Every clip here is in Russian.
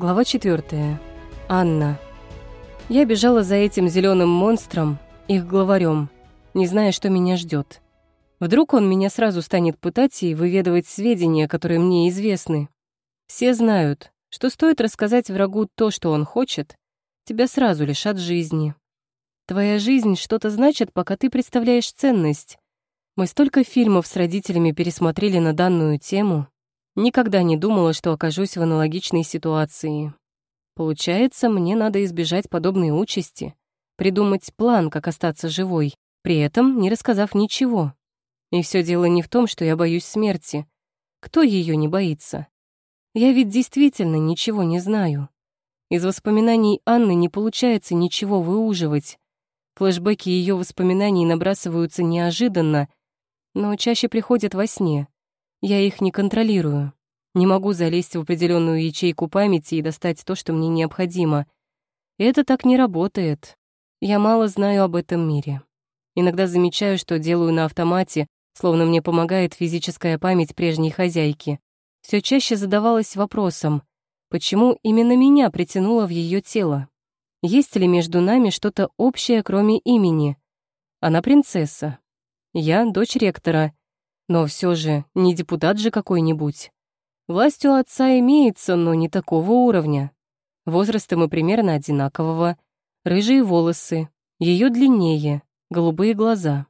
Глава 4. Анна. Я бежала за этим зеленым монстром, их главарем, не зная, что меня ждет. Вдруг он меня сразу станет пытать и выведывать сведения, которые мне известны. Все знают, что стоит рассказать врагу то, что он хочет, тебя сразу лишат жизни. Твоя жизнь что-то значит, пока ты представляешь ценность. Мы столько фильмов с родителями пересмотрели на данную тему, Никогда не думала, что окажусь в аналогичной ситуации. Получается, мне надо избежать подобной участи, придумать план, как остаться живой, при этом не рассказав ничего. И все дело не в том, что я боюсь смерти. Кто ее не боится? Я ведь действительно ничего не знаю. Из воспоминаний Анны не получается ничего выуживать. Флэшбэки ее воспоминаний набрасываются неожиданно, но чаще приходят во сне — я их не контролирую. Не могу залезть в определенную ячейку памяти и достать то, что мне необходимо. Это так не работает. Я мало знаю об этом мире. Иногда замечаю, что делаю на автомате, словно мне помогает физическая память прежней хозяйки. Все чаще задавалась вопросом, почему именно меня притянуло в ее тело? Есть ли между нами что-то общее, кроме имени? Она принцесса. Я дочь ректора — но все же не депутат же какой-нибудь. Власть у отца имеется, но не такого уровня. Возраста мы примерно одинакового. Рыжие волосы, ее длиннее, голубые глаза.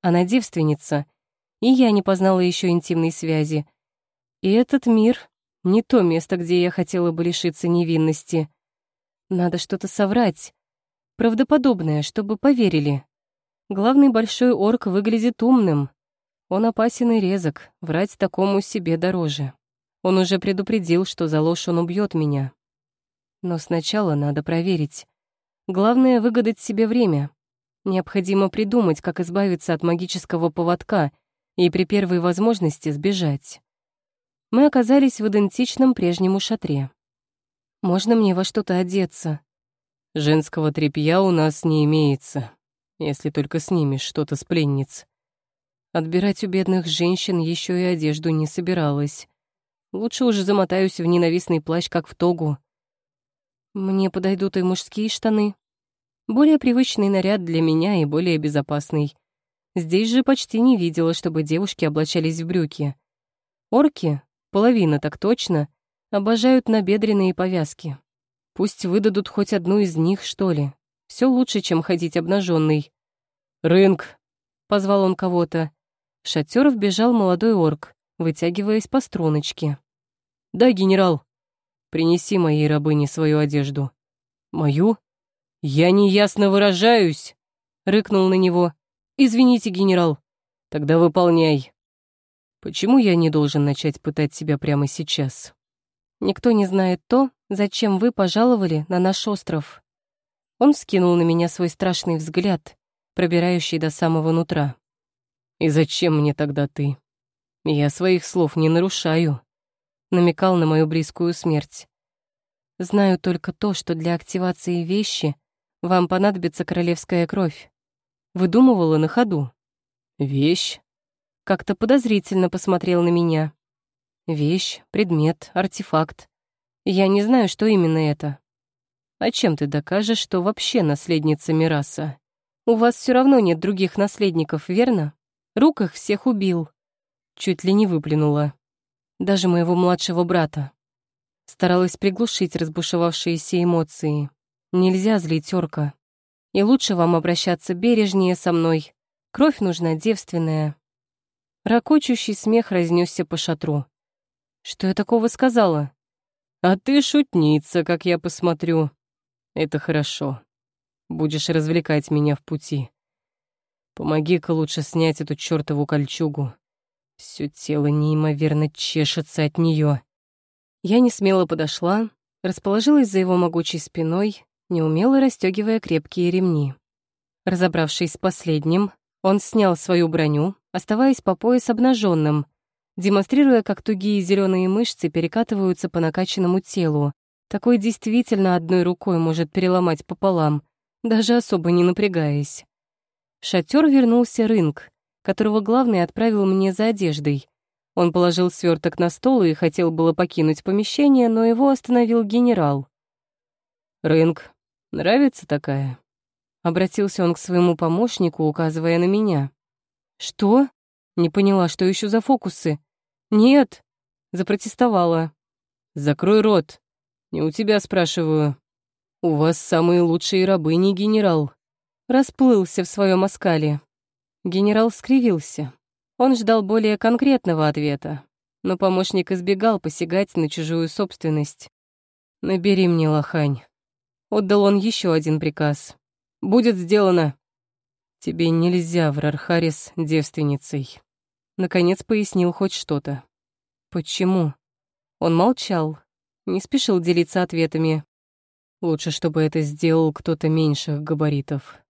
Она девственница, и я не познала еще интимной связи. И этот мир — не то место, где я хотела бы лишиться невинности. Надо что-то соврать. Правдоподобное, чтобы поверили. Главный большой орк выглядит умным, он опасен и резок, врать такому себе дороже. Он уже предупредил, что за ложь он убьет меня. Но сначала надо проверить. Главное — выгадать себе время. Необходимо придумать, как избавиться от магического поводка и при первой возможности сбежать. Мы оказались в идентичном прежнему шатре. «Можно мне во что-то одеться?» «Женского тряпья у нас не имеется, если только снимешь что-то с пленниц», Отбирать у бедных женщин еще и одежду не собиралась. Лучше уже замотаюсь в ненавистный плащ, как в тогу. Мне подойдут и мужские штаны. Более привычный наряд для меня и более безопасный. Здесь же почти не видела, чтобы девушки облачались в брюки. Орки, половина так точно, обожают набедренные повязки. Пусть выдадут хоть одну из них, что ли. Все лучше, чем ходить обнаженный. «Рынк!» — позвал он кого-то. В шатер вбежал молодой орк, вытягиваясь по струночке. «Да, генерал, принеси моей рабыне свою одежду». «Мою? Я неясно выражаюсь!» — рыкнул на него. «Извините, генерал. Тогда выполняй». «Почему я не должен начать пытать себя прямо сейчас?» «Никто не знает то, зачем вы пожаловали на наш остров». Он вскинул на меня свой страшный взгляд, пробирающий до самого нутра. «И зачем мне тогда ты? Я своих слов не нарушаю», — намекал на мою близкую смерть. «Знаю только то, что для активации вещи вам понадобится королевская кровь. Выдумывала на ходу». «Вещь?» Как-то подозрительно посмотрел на меня. «Вещь, предмет, артефакт. Я не знаю, что именно это». «А чем ты докажешь, что вообще наследница Мираса? У вас все равно нет других наследников, верно?» Рук их всех убил. Чуть ли не выплюнула. Даже моего младшего брата. Старалась приглушить разбушевавшиеся эмоции. Нельзя злить орка. И лучше вам обращаться бережнее со мной. Кровь нужна девственная. Рокочущий смех разнесся по шатру. Что я такого сказала? А ты шутница, как я посмотрю. Это хорошо. Будешь развлекать меня в пути. Помоги-ка лучше снять эту чёртову кольчугу. Всё тело неимоверно чешется от неё. Я не смело подошла, расположилась за его могучей спиной, неумело расстёгивая крепкие ремни. Разобравшись с последним, он снял свою броню, оставаясь по пояс обнаженным, демонстрируя, как тугие зеленые мышцы перекатываются по накачанному телу. Такой действительно одной рукой может переломать пополам, даже особо не напрягаясь. В шатер вернулся рынок, которого главный отправил мне за одеждой. Он положил сверток на стол и хотел было покинуть помещение, но его остановил генерал. «Рынг, нравится такая?» Обратился он к своему помощнику, указывая на меня. «Что?» Не поняла, что еще за фокусы. «Нет!» — запротестовала. «Закрой рот. Не у тебя спрашиваю. У вас самые лучшие рабыни, генерал». Расплылся в своем оскале. Генерал скривился. Он ждал более конкретного ответа, но помощник избегал посягать на чужую собственность. «Набери мне лохань». Отдал он еще один приказ. «Будет сделано». «Тебе нельзя в Рархарис девственницей». Наконец пояснил хоть что-то. «Почему?» Он молчал, не спешил делиться ответами. «Лучше, чтобы это сделал кто-то меньших габаритов.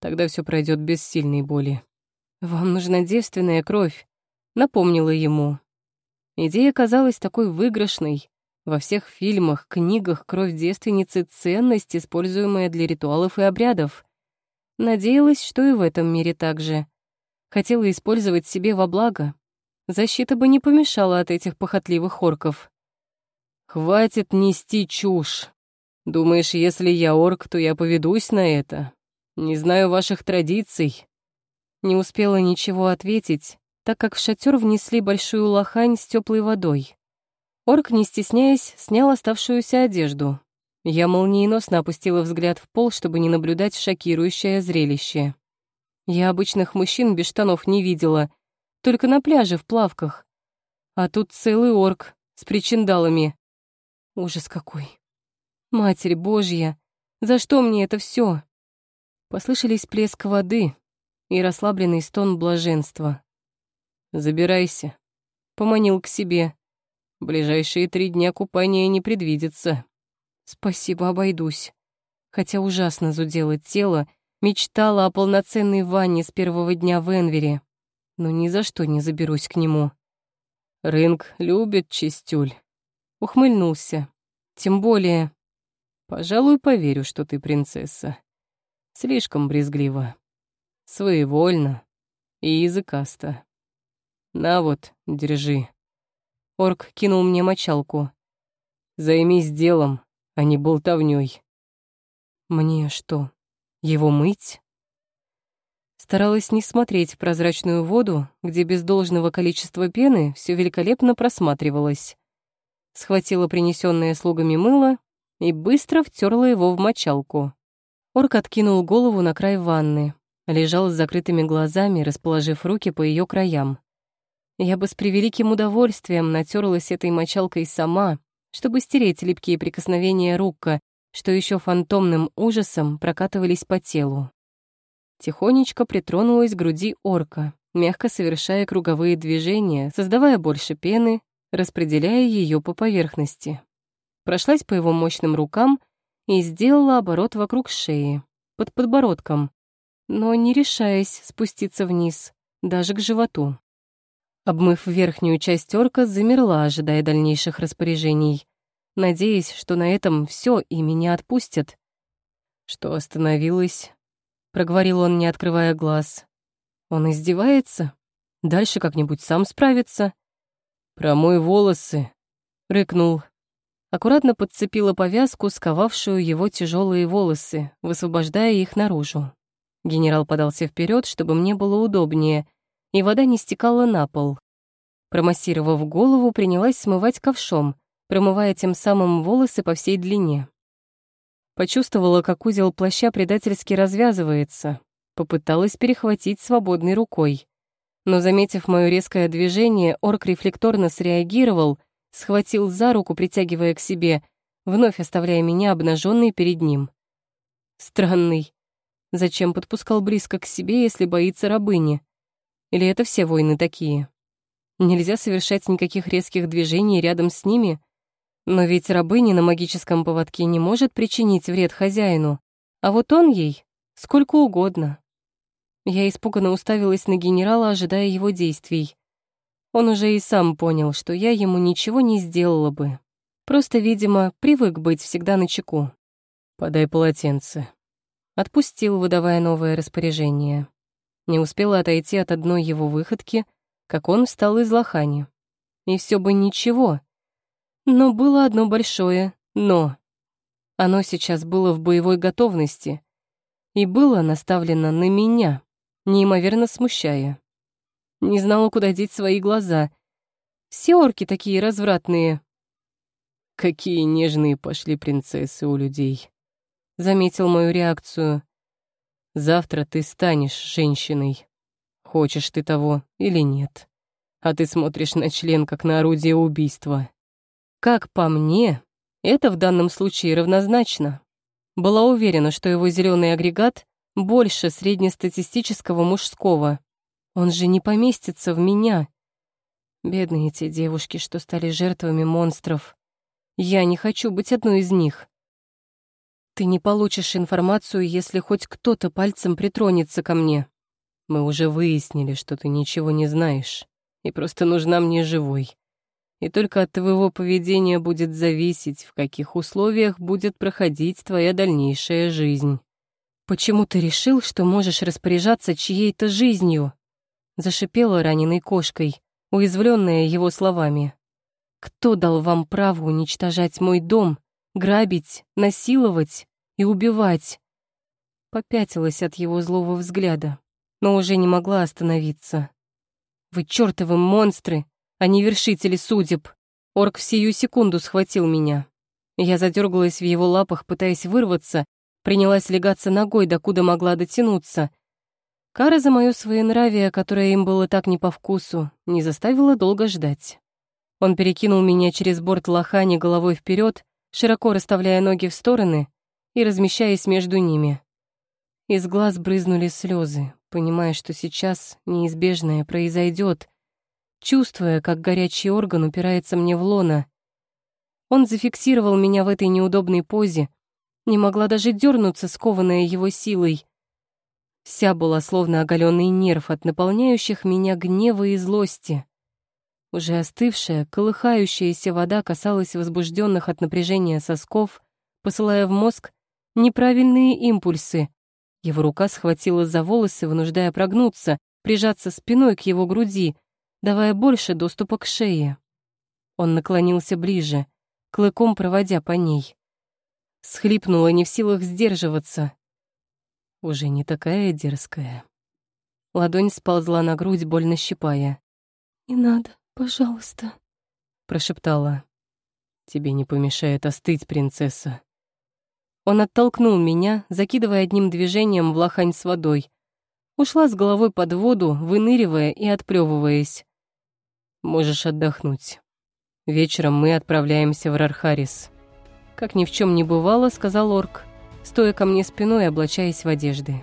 Тогда все пройдет без сильной боли». «Вам нужна девственная кровь», — напомнила ему. Идея казалась такой выигрышной. Во всех фильмах, книгах кровь девственницы — ценность, используемая для ритуалов и обрядов. Надеялась, что и в этом мире так же. Хотела использовать себе во благо. Защита бы не помешала от этих похотливых орков. «Хватит нести чушь. Думаешь, если я орк, то я поведусь на это? Не знаю ваших традиций. Не успела ничего ответить, так как в шатер внесли большую лохань с теплой водой. Орк, не стесняясь, снял оставшуюся одежду. Я молниеносно опустила взгляд в пол, чтобы не наблюдать шокирующее зрелище. Я обычных мужчин без штанов не видела, только на пляже в плавках. А тут целый орк с причиндалами. Ужас какой. Матерь Божья, за что мне это все? Послышались плеск воды, и расслабленный стон блаженства. «Забирайся», — поманил к себе. «Ближайшие три дня купания не предвидится». «Спасибо, обойдусь». Хотя ужасно зудело тело, мечтала о полноценной ванне с первого дня в Энвере, но ни за что не заберусь к нему. «Рынг любит чистюль», — ухмыльнулся. «Тем более...» «Пожалуй, поверю, что ты принцесса. Слишком брезгливо» своевольно и языкасто. На вот, держи. Орк кинул мне мочалку. Займись делом, а не болтовнёй. Мне что, его мыть? Старалась не смотреть в прозрачную воду, где без должного количества пены все великолепно просматривалось. Схватила принесенное слугами мыло и быстро втерла его в мочалку. Орк откинул голову на край ванны, лежал с закрытыми глазами, расположив руки по ее краям. Я бы с превеликим удовольствием натерлась этой мочалкой сама, чтобы стереть липкие прикосновения рука, что еще фантомным ужасом прокатывались по телу. Тихонечко притронулась к груди орка, мягко совершая круговые движения, создавая больше пены, распределяя ее по поверхности. Прошлась по его мощным рукам и сделала оборот вокруг шеи, под подбородком, но не решаясь спуститься вниз, даже к животу. Обмыв верхнюю часть орка, замерла, ожидая дальнейших распоряжений, надеясь, что на этом все и меня отпустят. Что остановилось? проговорил он, не открывая глаз. Он издевается? Дальше как-нибудь сам справится. «Промой волосы», — рыкнул. Аккуратно подцепила повязку, сковавшую его тяжелые волосы, высвобождая их наружу. Генерал подался вперед, чтобы мне было удобнее, и вода не стекала на пол. Промассировав голову, принялась смывать ковшом, промывая тем самым волосы по всей длине. Почувствовала, как узел плаща предательски развязывается. Попыталась перехватить свободной рукой. Но, заметив мое резкое движение, орк рефлекторно среагировал, схватил за руку, притягивая к себе, вновь оставляя меня обнаженной перед ним. Странный, Зачем подпускал близко к себе, если боится рабыни? Или это все воины такие? Нельзя совершать никаких резких движений рядом с ними? Но ведь рабыня на магическом поводке не может причинить вред хозяину. А вот он ей сколько угодно. Я испуганно уставилась на генерала, ожидая его действий. Он уже и сам понял, что я ему ничего не сделала бы. Просто, видимо, привык быть всегда на чеку. «Подай полотенце», Отпустил, выдавая новое распоряжение. Не успела отойти от одной его выходки, как он встал из лохани. и все бы ничего. Но было одно большое «но». Оно сейчас было в боевой готовности и было наставлено на меня, неимоверно смущая. Не знала, куда деть свои глаза. Все орки такие развратные. Какие нежные пошли принцессы у людей. Заметил мою реакцию. Завтра ты станешь женщиной. Хочешь ты того или нет. А ты смотришь на член, как на орудие убийства. Как по мне, это в данном случае равнозначно. Была уверена, что его зеленый агрегат больше среднестатистического мужского. Он же не поместится в меня. Бедные эти девушки, что стали жертвами монстров. Я не хочу быть одной из них. Ты не получишь информацию, если хоть кто-то пальцем притронется ко мне. Мы уже выяснили, что ты ничего не знаешь, и просто нужна мне живой и только от твоего поведения будет зависеть, в каких условиях будет проходить твоя дальнейшая жизнь. Почему ты решил, что можешь распоряжаться чьей-то жизнью? Зашипела раненой кошкой, уязвленная его словами. Кто дал вам право уничтожать мой дом, грабить, насиловать и убивать? Попятилась от его злого взгляда, но уже не могла остановиться. Вы чертовы монстры, а не вершители судеб. Орк в сию секунду схватил меня. Я задергалась в его лапах, пытаясь вырваться, принялась легаться ногой, докуда могла дотянуться. Кара за мое своенравие, которое им было так не по вкусу, не заставила долго ждать. Он перекинул меня через борт лохани головой вперед, широко расставляя ноги в стороны и размещаясь между ними. Из глаз брызнули слезы, понимая, что сейчас неизбежное произойдет, чувствуя, как горячий орган упирается мне в лоно. Он зафиксировал меня в этой неудобной позе, не могла даже дернуться, скованная его силой. Вся была словно оголенный нерв от наполняющих меня гнева и злости. Уже остывшая, колыхающаяся вода касалась возбужденных от напряжения сосков, посылая в мозг неправильные импульсы. Его рука схватила за волосы, вынуждая прогнуться, прижаться спиной к его груди — давая больше доступа к шее. Он наклонился ближе, клыком проводя по ней. Схлипнула, не в силах сдерживаться. Уже не такая дерзкая. Ладонь сползла на грудь, больно щипая. «Не надо, пожалуйста», — прошептала. «Тебе не помешает остыть, принцесса». Он оттолкнул меня, закидывая одним движением в лохань с водой. Ушла с головой под воду, выныривая и отплевываясь. Можешь отдохнуть. Вечером мы отправляемся в Рархарис. Как ни в чем не бывало, сказал орк, стоя ко мне спиной, облачаясь в одежды.